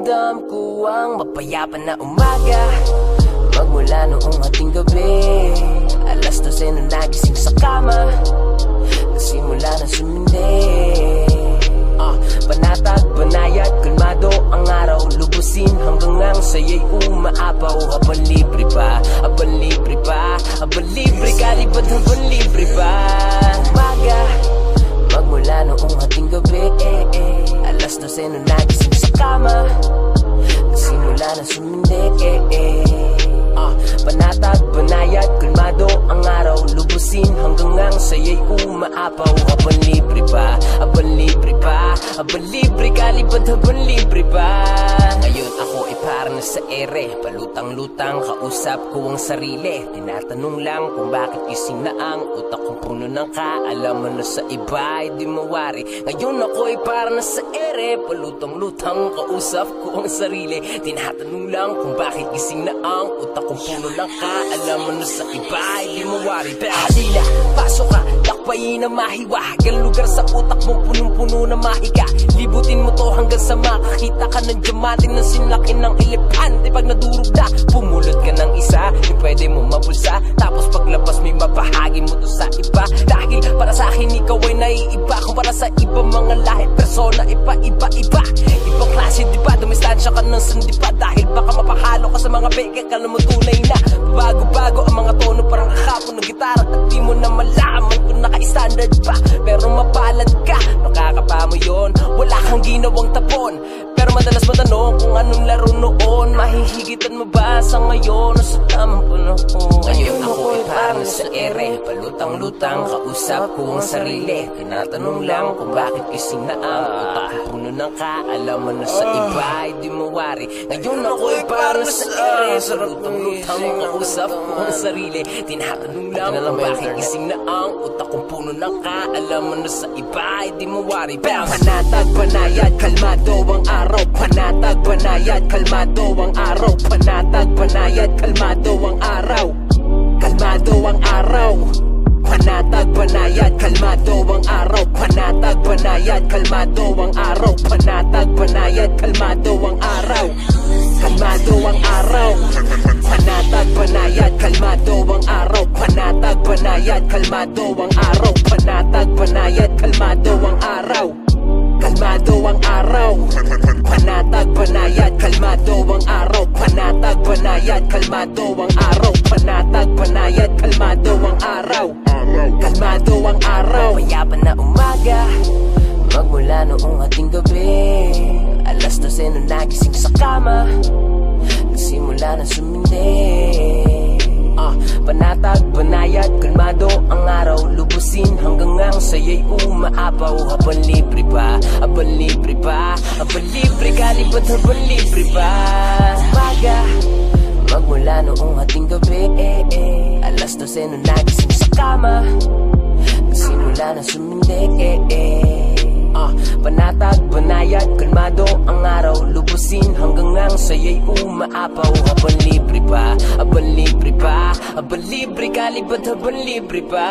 Ramdam ko ang mapayapa na umaga. Magmula noong ating gabi Alas 12 na nagising sa kama. Nasimula na sumindi. Ah, Panatag, banayad, kalmado ang araw. Lubusin hanggang ang saya'y umaapaw. Habang libre pa, habang libre pa Habang libre ka, libad habang libre pa. Umaga, magmula noong ating gabi. Alas 12 na nagising umaapaw Habang libre pa, habang libre pa Habang libre ka, libad habang libre pa Ngayon ako ay parang nasa ere. Palutang-lutang, kausap ko ang sarili. Tinatanong lang kung bakit gising na ang utak kong puno ng kaalaman na sa iba ay di mawari. Ngayon ako ay parang nasa ere. Palutang-lutang, kausap ko ang sarili. Tinatanong lang kung bakit gising na ang utak kong puno ng kaalaman na sa iba ay di mawari Halila, pasok ka, lakbayin na mahiwagang lugar sa utak mo punong-puno na mahika Libutin mo to hanggang sa makakita ka ng diamante ng sinlaki ng elepante. Pag nadurog na, pumulot ka ng isa. Yung pwede mo mabulsa. Tapos paglabas may mapahagi mo to sa iba. Dahil para sa akin ikaw ay naiiba. Kung para sa iba mga lahi Persona iba, iba, iba. Ibang klase di ba, dumistansya ka ng sandipa Dahil baka mapahalo ka sa mga beke ka na mo tunay na. Bago-bago ang mga tono parang kakapon ng gitara. At di mo na malaman naka-standard pa Pero mapalad ka, nakakapa mo yon Wala kang ginawang tapon. Pero madalas matanong kung noon Mahihigitan mo ba sa ngayon o sa tamang panahon? Ngayon ako ay parang sa ere. Palutang-lutang, kausap ko ang sarili. Tinatanong lang kung bakit kising na ang utak Puno ng kaalaman na sa iba ay di mawari. Ngayon ako ay parang sa ere. Palutang-lutang, kausap ko ang sarili. Tinatanong lang kung bakit kising na ang utak kong puno ng kaalaman na sa iba ay di mawari. Panatag, banayad, kalmado ang araw. Panatag, banayad, kalmado ang araw Panatag, banayad, kalmado ang araw. Kalmado ang araw. Panatag, banayad, kalmado ang araw. Panatag, banayad, kalmado ang araw. Panatag, banayad, kalmado ang araw. Kalmado ang araw. Panatag, banayad, kalmado ang araw. Panatag, banayad, kalmado ang araw. Panatag, banayad, kalmado ang araw Kalmado ang araw. Panatag, banayad, kalmado ang araw. Panatag, banayad, kalmado ang araw. Panatag, banayad, kalmado ang araw. Kalmado ang araw. Payapa na umaga. Magmula noong ating gabi. Alas 12 na nagising sa kama. Nagsimula na sumindi Lubusin hanggang ang saya'y umaapaw. Habang libre pa, habang libre pa Habang libre ka, libad habang libre pa. Umaga, magmula noong ating gabi eh, eh. Alas 12 na nagising sa kama. Nagsimula na sumindi eh, eh. Ah, panatag, banayad, kalmado ang araw. Lubusin hanggang ang saya'y umaapaw. Habang libre pa, habang libre pa Habang libre ka, libad habang libre pa